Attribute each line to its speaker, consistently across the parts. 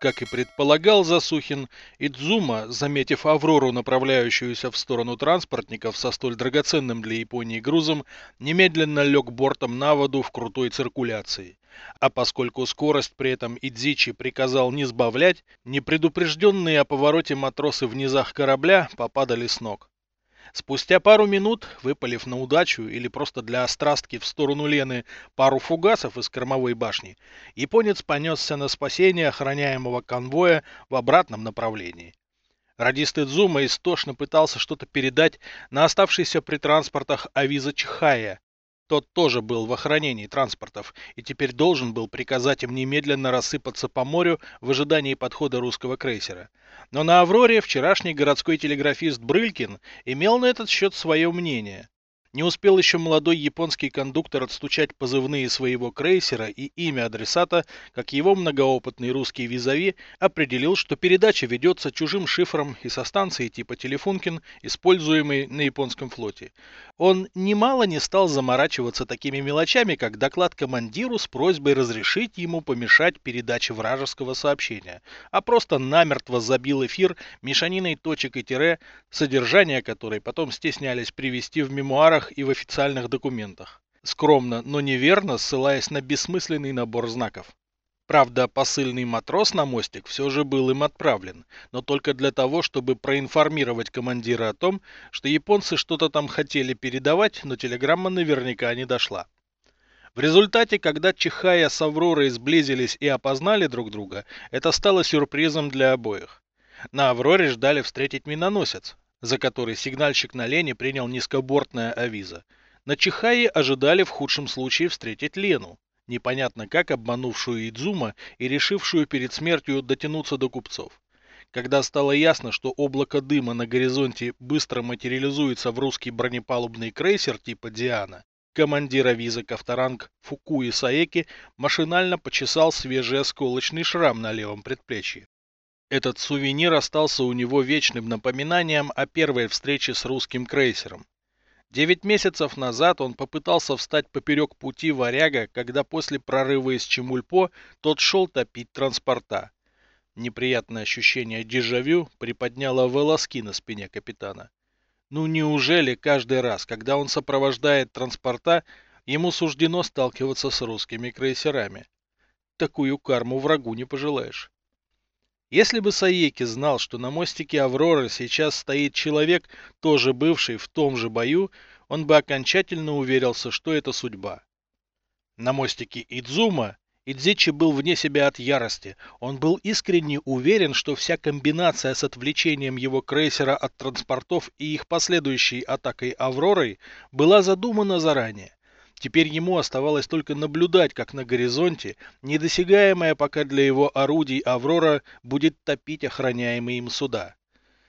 Speaker 1: Как и предполагал Засухин, Идзума, заметив Аврору, направляющуюся в сторону транспортников со столь драгоценным для Японии грузом, немедленно лег бортом на воду в крутой циркуляции. А поскольку скорость при этом Идзичи приказал не сбавлять, непредупрежденные о повороте матросы в низах корабля попадали с ног. Спустя пару минут, выпалив на удачу или просто для острастки в сторону Лены пару фугасов из кормовой башни, японец понесся на спасение охраняемого конвоя в обратном направлении. Радист Идзума истошно пытался что-то передать на оставшийся при транспортах Авиза Чихая, тот тоже был в охранении транспортов и теперь должен был приказать им немедленно рассыпаться по морю в ожидании подхода русского крейсера. Но на «Авроре» вчерашний городской телеграфист Брылькин имел на этот счет свое мнение. Не успел еще молодой японский кондуктор отстучать позывные своего крейсера и имя адресата, как его многоопытный русский визави определил, что передача ведется чужим шифром и со станции типа Телефункин, используемой на японском флоте. Он немало не стал заморачиваться такими мелочами, как доклад командиру с просьбой разрешить ему помешать передаче вражеского сообщения, а просто намертво забил эфир мешаниной точек и тире, содержание которой потом стеснялись привести в мемуарах договорах и в официальных документах, скромно, но неверно ссылаясь на бессмысленный набор знаков. Правда, посыльный матрос на мостик все же был им отправлен, но только для того, чтобы проинформировать командира о том, что японцы что-то там хотели передавать, но телеграмма наверняка не дошла. В результате, когда Чихая с Авророй сблизились и опознали друг друга, это стало сюрпризом для обоих. На Авроре ждали встретить миноносец, за который сигнальщик на Лене принял низкобортная авиза. На Чихае ожидали в худшем случае встретить Лену, непонятно как обманувшую Идзума и решившую перед смертью дотянуться до купцов. Когда стало ясно, что облако дыма на горизонте быстро материализуется в русский бронепалубный крейсер типа «Диана», командир авиза Ковторанг Фукуи Саеки машинально почесал свежий осколочный шрам на левом предплечье. Этот сувенир остался у него вечным напоминанием о первой встрече с русским крейсером. Девять месяцев назад он попытался встать поперек пути варяга, когда после прорыва из Чемульпо тот шел топить транспорта. Неприятное ощущение дежавю приподняло волоски на спине капитана. Ну неужели каждый раз, когда он сопровождает транспорта, ему суждено сталкиваться с русскими крейсерами? Такую карму врагу не пожелаешь. Если бы Саеки знал, что на мостике Авроры сейчас стоит человек, тоже бывший в том же бою, он бы окончательно уверился, что это судьба. На мостике Идзума Идзичи был вне себя от ярости. Он был искренне уверен, что вся комбинация с отвлечением его крейсера от транспортов и их последующей атакой Авророй была задумана заранее. Теперь ему оставалось только наблюдать, как на горизонте, недосягаемая пока для его орудий Аврора будет топить охраняемые им суда.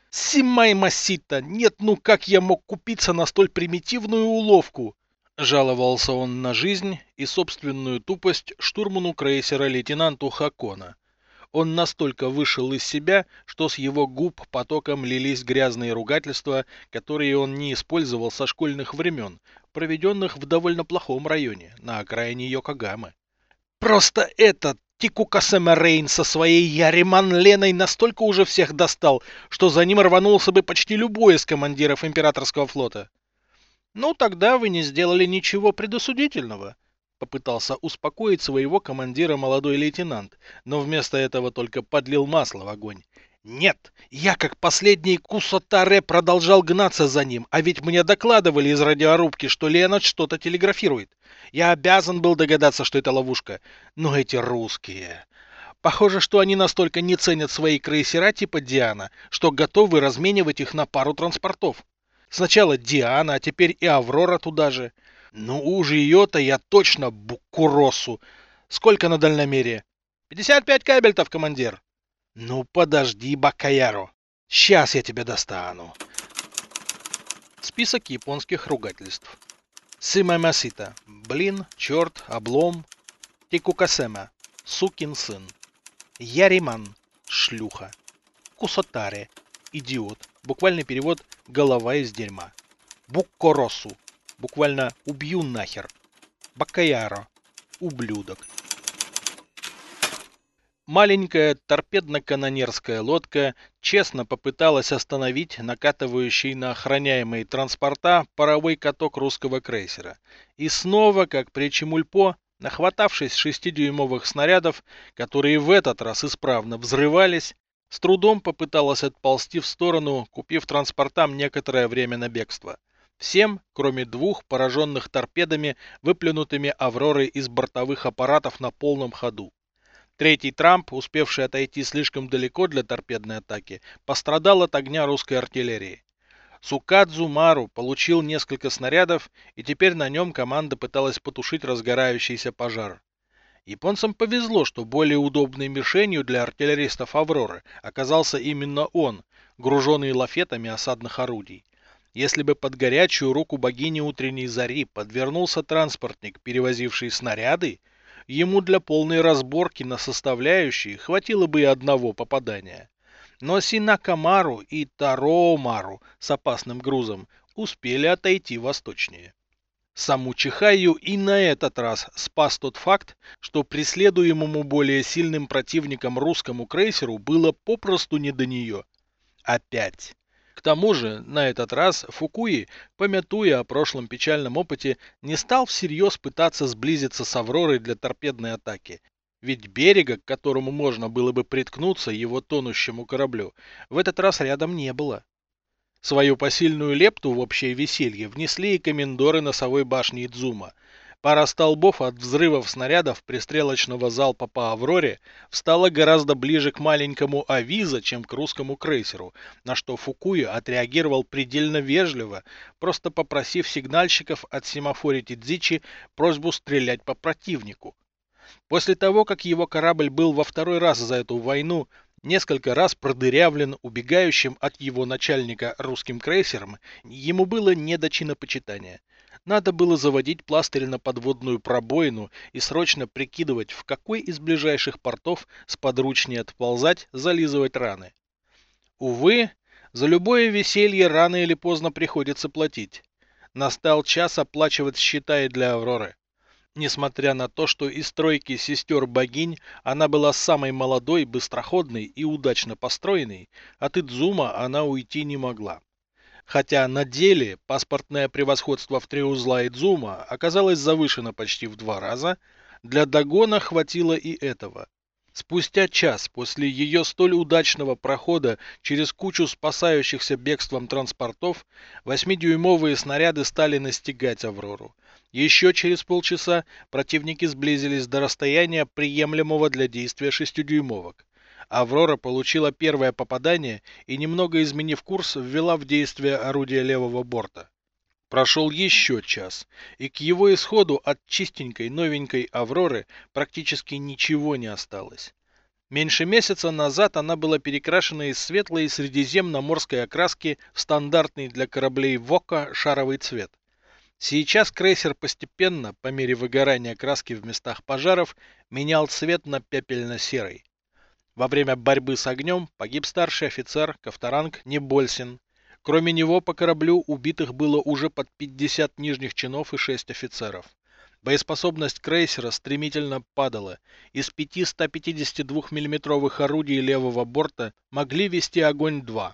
Speaker 1: «Симай Масита! Нет, ну как я мог купиться на столь примитивную уловку?» Жаловался он на жизнь и собственную тупость штурману крейсера лейтенанту Хакона. Он настолько вышел из себя, что с его губ потоком лились грязные ругательства, которые он не использовал со школьных времен, проведенных в довольно плохом районе, на окраине Йокогамы. «Просто этот Тикукасема Рейн со своей Яриман Леной настолько уже всех достал, что за ним рванулся бы почти любой из командиров императорского флота». «Ну, тогда вы не сделали ничего предосудительного», попытался успокоить своего командира молодой лейтенант, но вместо этого только подлил масло в огонь. Нет, я как последний Кусотаре продолжал гнаться за ним, а ведь мне докладывали из радиорубки, что Ленат что-то телеграфирует. Я обязан был догадаться, что это ловушка. Но эти русские... Похоже, что они настолько не ценят свои крейсера типа Диана, что готовы разменивать их на пару транспортов. Сначала Диана, а теперь и Аврора туда же. Ну уж ее-то я точно букуросу. Сколько на дальномере? 55 кабельтов, командир. Ну подожди, Бакаяро. Сейчас я тебя достану. Список японских ругательств. Симамасита. Блин, черт, облом. Тикукасема. Сукин сын. Яриман. Шлюха. Кусотаре. Идиот. Буквальный перевод «голова из дерьма». Буккоросу. Буквально убью нахер. Бакаяро. Ублюдок. Маленькая торпедно-канонерская лодка честно попыталась остановить накатывающий на охраняемые транспорта паровой каток русского крейсера. И снова, как при Чемульпо, нахватавшись шестидюймовых снарядов, которые в этот раз исправно взрывались, с трудом попыталась отползти в сторону, купив транспортам некоторое время на бегство. Всем, кроме двух, пораженных торпедами, выплюнутыми «Авророй» из бортовых аппаратов на полном ходу. Третий Трамп, успевший отойти слишком далеко для торпедной атаки, пострадал от огня русской артиллерии. Сукадзу Мару получил несколько снарядов, и теперь на нем команда пыталась потушить разгорающийся пожар. Японцам повезло, что более удобной мишенью для артиллеристов «Авроры» оказался именно он, груженный лафетами осадных орудий. Если бы под горячую руку богини утренней зари подвернулся транспортник, перевозивший снаряды, ему для полной разборки на составляющие хватило бы и одного попадания. Но Синакамару и Тароомару с опасным грузом успели отойти восточнее. Саму Чихаю и на этот раз спас тот факт, что преследуемому более сильным противником русскому крейсеру было попросту не до нее. Опять. К тому же, на этот раз Фукуи, помятуя о прошлом печальном опыте, не стал всерьез пытаться сблизиться с Авророй для торпедной атаки. Ведь берега, к которому можно было бы приткнуться его тонущему кораблю, в этот раз рядом не было. Свою посильную лепту в общее веселье внесли и комендоры носовой башни Идзума – Пара столбов от взрывов снарядов пристрелочного залпа по «Авроре» встала гораздо ближе к маленькому «Авиза», чем к русскому крейсеру, на что Фукуя отреагировал предельно вежливо, просто попросив сигнальщиков от семафори Тидзичи просьбу стрелять по противнику. После того, как его корабль был во второй раз за эту войну несколько раз продырявлен убегающим от его начальника русским крейсером, ему было не до чинопочитания. Надо было заводить пластырь на подводную пробоину и срочно прикидывать, в какой из ближайших портов сподручнее отползать, зализывать раны. Увы, за любое веселье рано или поздно приходится платить. Настал час оплачивать счета и для Авроры. Несмотря на то, что из тройки сестер-богинь она была самой молодой, быстроходной и удачно построенной, от Идзума она уйти не могла. Хотя на деле паспортное превосходство в три узла Идзума оказалось завышено почти в два раза, для догона хватило и этого. Спустя час после ее столь удачного прохода через кучу спасающихся бегством транспортов, восьмидюймовые снаряды стали настигать «Аврору». Еще через полчаса противники сблизились до расстояния, приемлемого для действия шестидюймовок. Аврора получила первое попадание и, немного изменив курс, ввела в действие орудие левого борта. Прошел еще час, и к его исходу от чистенькой новенькой Авроры практически ничего не осталось. Меньше месяца назад она была перекрашена из светлой средиземноморской окраски в стандартный для кораблей ВОКа шаровый цвет. Сейчас крейсер постепенно, по мере выгорания краски в местах пожаров, менял цвет на пепельно-серый. Во время борьбы с огнем погиб старший офицер Ковторанг Небольсин. Кроме него по кораблю убитых было уже под 50 нижних чинов и 6 офицеров. Боеспособность крейсера стремительно падала. Из пяти 152 миллиметровых орудий левого борта могли вести огонь два.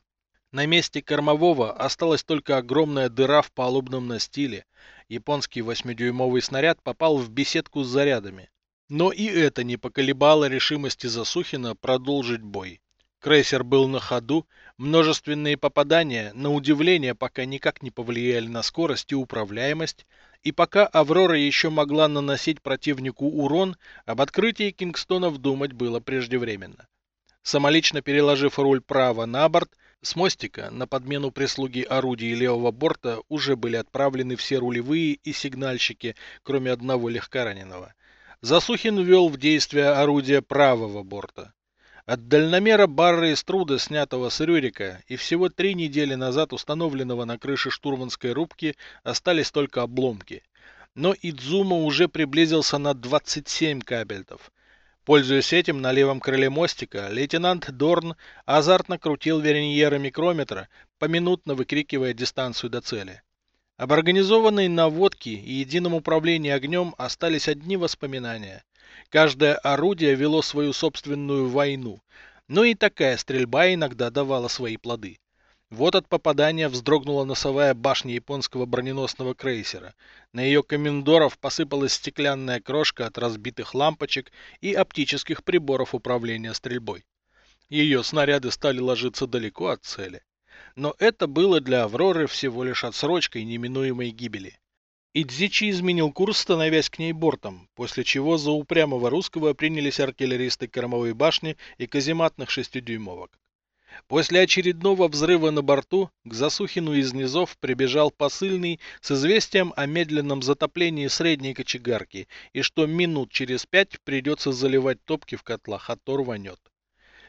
Speaker 1: На месте кормового осталась только огромная дыра в палубном настиле. Японский 8-дюймовый снаряд попал в беседку с зарядами. Но и это не поколебало решимости Засухина продолжить бой. Крейсер был на ходу, множественные попадания, на удивление, пока никак не повлияли на скорость и управляемость, и пока Аврора еще могла наносить противнику урон, об открытии Кингстонов думать было преждевременно. Самолично переложив руль право на борт, с мостика на подмену прислуги орудий левого борта уже были отправлены все рулевые и сигнальщики, кроме одного легкораненого. Засухин ввел в действие орудие правого борта. От дальномера барры из труда, снятого с Рюрика, и всего три недели назад установленного на крыше штурманской рубки, остались только обломки. Но Идзума уже приблизился на 27 кабельтов. Пользуясь этим, на левом крыле мостика лейтенант Дорн азартно крутил верньеры микрометра, поминутно выкрикивая дистанцию до цели. Об организованной наводке и едином управлении огнем остались одни воспоминания. Каждое орудие вело свою собственную войну, но и такая стрельба иногда давала свои плоды. Вот от попадания вздрогнула носовая башня японского броненосного крейсера. На ее комендоров посыпалась стеклянная крошка от разбитых лампочек и оптических приборов управления стрельбой. Ее снаряды стали ложиться далеко от цели. Но это было для Авроры всего лишь отсрочкой неминуемой гибели. Идзичи изменил курс, становясь к ней бортом, после чего за упрямого русского принялись артиллеристы кормовой башни и казематных шестидюймовок. После очередного взрыва на борту к Засухину из низов прибежал посыльный с известием о медленном затоплении средней кочегарки и что минут через пять придется заливать топки в котлах, а то рванет.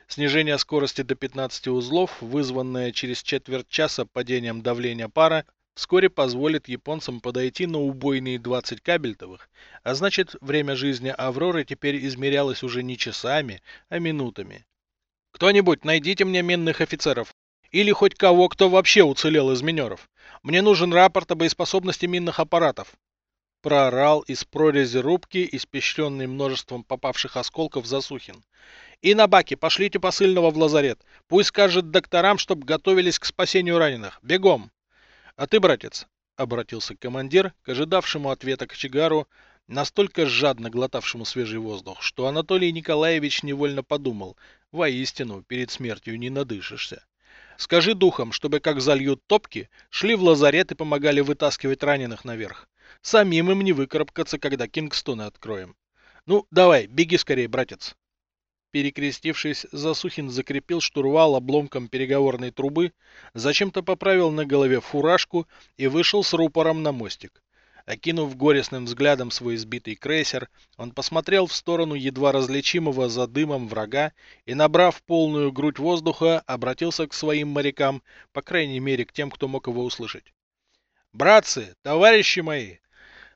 Speaker 1: Снижение скорости до 15 узлов, вызванное через четверть часа падением давления пара, вскоре позволит японцам подойти на убойные 20 кабельтовых, а значит время жизни Авроры теперь измерялось уже не часами, а минутами. Кто-нибудь найдите мне минных офицеров. Или хоть кого, кто вообще уцелел из минеров. Мне нужен рапорт о боеспособности минных аппаратов. Проорал из прорези рубки, испещренный множеством попавших осколков Засухин. И на баке пошлите посыльного в лазарет. Пусть скажет докторам, чтоб готовились к спасению раненых. Бегом! А ты, братец, обратился командир к ожидавшему ответа кочегару, настолько жадно глотавшему свежий воздух, что Анатолий Николаевич невольно подумал, воистину, перед смертью не надышишься. Скажи духам, чтобы как зальют топки, шли в лазарет и помогали вытаскивать раненых наверх. Самим им не выкарабкаться, когда Кингстоны откроем. Ну, давай, беги скорее, братец. Перекрестившись, Засухин закрепил штурвал обломком переговорной трубы, зачем-то поправил на голове фуражку и вышел с рупором на мостик. Окинув горестным взглядом свой избитый крейсер, он посмотрел в сторону едва различимого за дымом врага и, набрав полную грудь воздуха, обратился к своим морякам, по крайней мере к тем, кто мог его услышать. «Братцы, товарищи мои,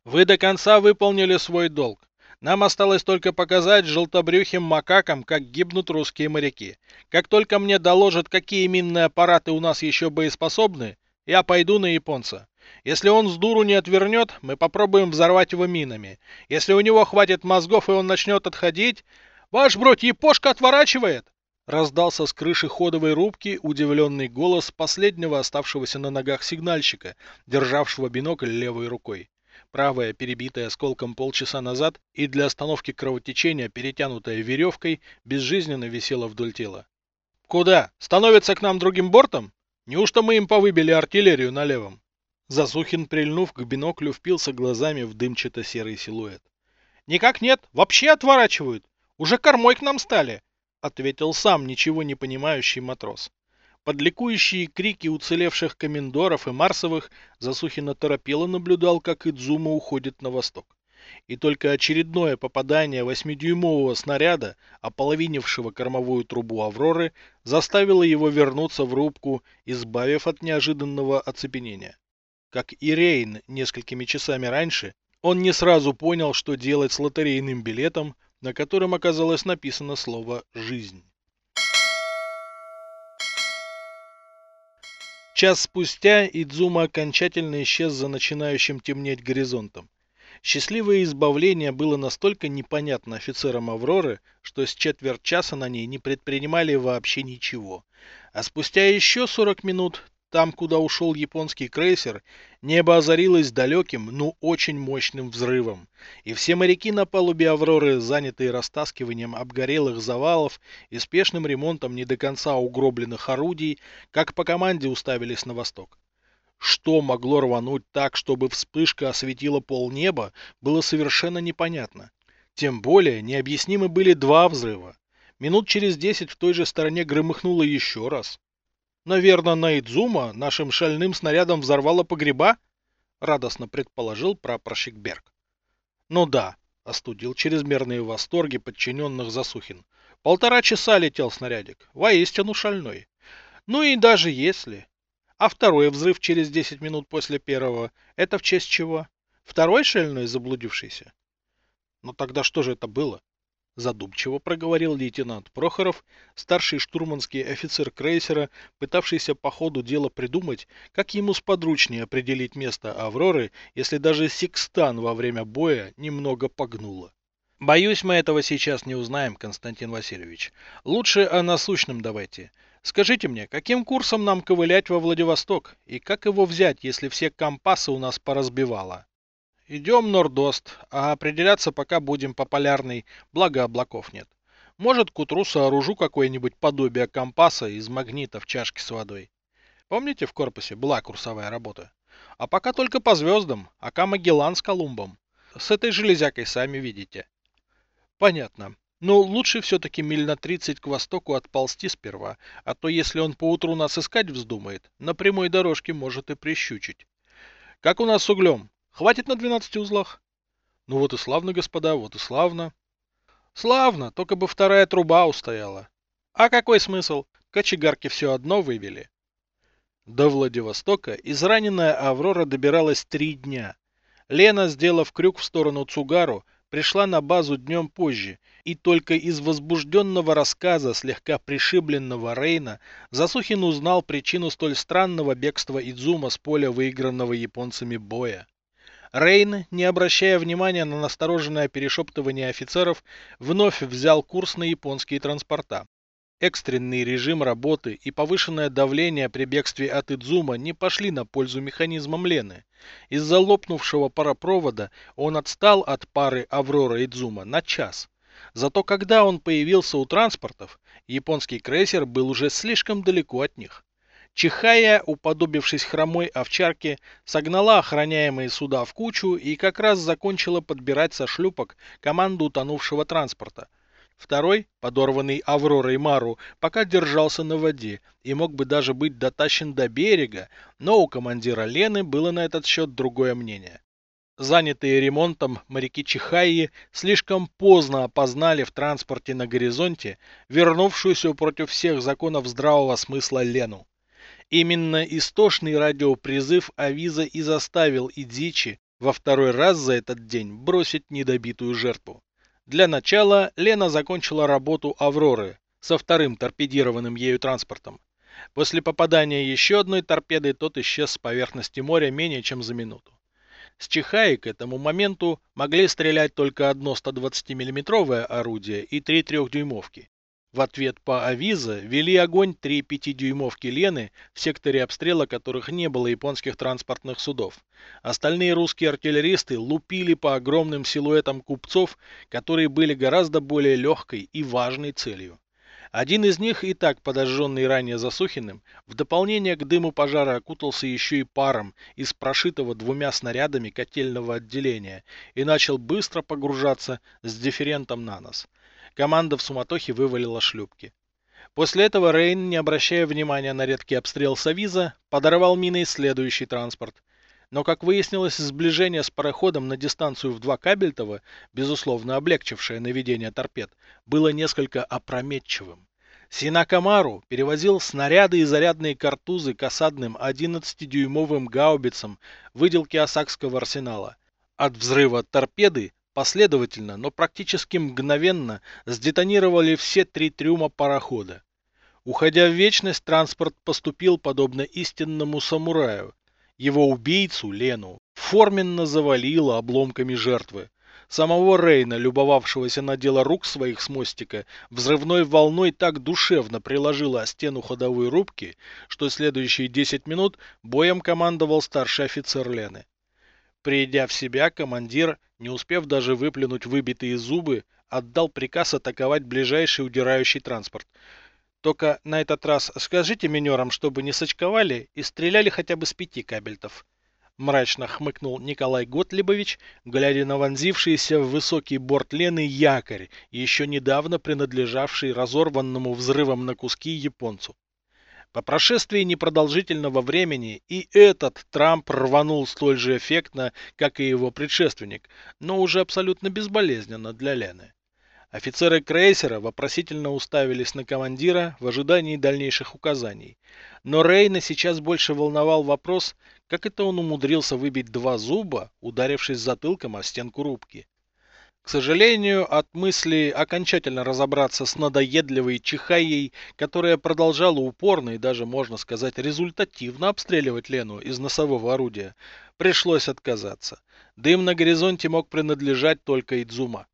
Speaker 1: вы до конца выполнили свой долг. Нам осталось только показать желтобрюхим макакам, как гибнут русские моряки. Как только мне доложат, какие минные аппараты у нас еще боеспособны, я пойду на японца. Если он с дуру не отвернет, мы попробуем взорвать его минами. Если у него хватит мозгов и он начнет отходить... Ваш бродь, епошка отворачивает! Раздался с крыши ходовой рубки удивленный голос последнего оставшегося на ногах сигнальщика, державшего бинокль левой рукой. Правая, перебитая осколком полчаса назад и для остановки кровотечения, перетянутая веревкой, безжизненно висела вдоль тела. «Куда? Становится к нам другим бортом? Неужто мы им повыбили артиллерию на левом?» Засухин, прильнув к биноклю, впился глазами в дымчато-серый силуэт. «Никак нет, вообще отворачивают. Уже кормой к нам стали», — ответил сам ничего не понимающий матрос. Под крики уцелевших комендоров и марсовых Засухин оторопело наблюдал, как Идзума уходит на восток. И только очередное попадание восьмидюймового снаряда, ополовинившего кормовую трубу «Авроры», заставило его вернуться в рубку, избавив от неожиданного оцепенения. Как и Рейн несколькими часами раньше, он не сразу понял, что делать с лотерейным билетом, на котором оказалось написано слово «жизнь». Час спустя Идзума окончательно исчез за начинающим темнеть горизонтом. Счастливое избавление было настолько непонятно офицерам Авроры, что с четверть часа на ней не предпринимали вообще ничего. А спустя еще 40 минут там, куда ушел японский крейсер, небо озарилось далеким, но очень мощным взрывом, и все моряки на палубе «Авроры», занятые растаскиванием обгорелых завалов и спешным ремонтом не до конца угробленных орудий, как по команде уставились на восток. Что могло рвануть так, чтобы вспышка осветила полнеба, было совершенно непонятно. Тем более необъяснимы были два взрыва. Минут через десять в той же стороне громыхнуло еще раз. Наверное, Найдзума нашим шальным снарядом взорвала погреба? Радостно предположил прапорщик Берг. Ну да, остудил чрезмерные восторги подчиненных Засухин. Полтора часа летел снарядик. Воистину шальной. Ну и даже если. А второй взрыв через 10 минут после первого, это в честь чего? Второй шальной заблудившийся? Ну тогда что же это было? Задумчиво проговорил лейтенант Прохоров, старший штурманский офицер крейсера, пытавшийся по ходу дела придумать, как ему сподручнее определить место Авроры, если даже Секстан во время боя немного погнуло. Боюсь, мы этого сейчас не узнаем, Константин Васильевич. Лучше о насущном давайте. Скажите мне, каким курсом нам ковылять во Владивосток? И как его взять, если все компасы у нас поразбивало? Идем нордост, а определяться пока будем по полярной, благо облаков нет. Может, к утру сооружу какое-нибудь подобие компаса из магнита в чашке с водой. Помните, в корпусе была курсовая работа? А пока только по звездам, ака Магеллан с Колумбом. С этой железякой сами видите. Понятно. Но лучше все-таки миль на 30 к востоку отползти сперва, а то если он поутру нас искать вздумает, на прямой дорожке может и прищучить. Как у нас с углем? Хватит на 12 узлах? Ну вот и славно, господа, вот и славно. Славно, только бы вторая труба устояла. А какой смысл? Кочегарки все одно вывели. До Владивостока израненная Аврора добиралась три дня. Лена, сделав крюк в сторону Цугару, пришла на базу днем позже, и только из возбужденного рассказа слегка пришибленного Рейна Засухин узнал причину столь странного бегства Идзума с поля выигранного японцами боя. Рейн, не обращая внимания на настороженное перешептывание офицеров, вновь взял курс на японские транспорта. Экстренный режим работы и повышенное давление при бегстве от Идзума не пошли на пользу механизмам Лены. Из-за лопнувшего паропровода он отстал от пары Аврора Идзума на час. Зато когда он появился у транспортов, японский крейсер был уже слишком далеко от них. Чихая, уподобившись хромой овчарке, согнала охраняемые суда в кучу и как раз закончила подбирать со шлюпок команду утонувшего транспорта – Второй, подорванный Авророй Мару, пока держался на воде и мог бы даже быть дотащен до берега, но у командира Лены было на этот счет другое мнение. Занятые ремонтом моряки Чихайи слишком поздно опознали в транспорте на горизонте вернувшуюся против всех законов здравого смысла Лену. Именно истошный радиопризыв Авиза и заставил Идзичи во второй раз за этот день бросить недобитую жертву. Для начала Лена закончила работу «Авроры» со вторым торпедированным ею транспортом. После попадания еще одной торпеды тот исчез с поверхности моря менее чем за минуту. С Чихаи к этому моменту могли стрелять только одно 120 миллиметровое орудие и три трехдюймовки. В ответ по авиза вели огонь три 5-дюймовки Лены, в секторе обстрела которых не было японских транспортных судов. Остальные русские артиллеристы лупили по огромным силуэтам купцов, которые были гораздо более легкой и важной целью. Один из них, и так подожженный ранее Засухиным, в дополнение к дыму пожара окутался еще и паром из прошитого двумя снарядами котельного отделения и начал быстро погружаться с дифферентом на нос. Команда в суматохе вывалила шлюпки. После этого Рейн, не обращая внимания на редкий обстрел Савиза, подорвал миной следующий транспорт. Но, как выяснилось, сближение с пароходом на дистанцию в два кабельтова, безусловно облегчившее наведение торпед, было несколько опрометчивым. Синакамару перевозил снаряды и зарядные картузы к осадным 11-дюймовым гаубицам выделки Осакского арсенала. От взрыва торпеды Последовательно, но практически мгновенно сдетонировали все три трюма парохода. Уходя в вечность, транспорт поступил подобно истинному самураю. Его убийцу, Лену, форменно завалило обломками жертвы. Самого Рейна, любовавшегося на дело рук своих с мостика, взрывной волной так душевно приложило о стену ходовой рубки, что следующие 10 минут боем командовал старший офицер Лены. Придя в себя, командир, не успев даже выплюнуть выбитые зубы, отдал приказ атаковать ближайший удирающий транспорт. Только на этот раз скажите минерам, чтобы не сочковали и стреляли хотя бы с пяти кабельтов. Мрачно хмыкнул Николай Готлибович, глядя на вонзившийся в высокий борт Лены якорь, еще недавно принадлежавший разорванному взрывом на куски японцу. По прошествии непродолжительного времени и этот Трамп рванул столь же эффектно, как и его предшественник, но уже абсолютно безболезненно для Лены. Офицеры крейсера вопросительно уставились на командира в ожидании дальнейших указаний. Но Рейна сейчас больше волновал вопрос, как это он умудрился выбить два зуба, ударившись затылком о стенку рубки. К сожалению, от мысли окончательно разобраться с надоедливой чихаей, которая продолжала упорно и даже, можно сказать, результативно обстреливать Лену из носового орудия, пришлось отказаться. Дым на горизонте мог принадлежать только Идзума.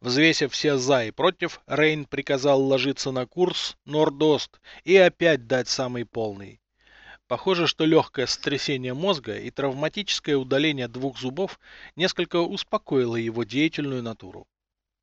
Speaker 1: Взвесив все «за» и «против», Рейн приказал ложиться на курс Нордост и опять дать самый полный. Похоже, что легкое сотрясение мозга и травматическое удаление двух зубов несколько успокоило его деятельную натуру.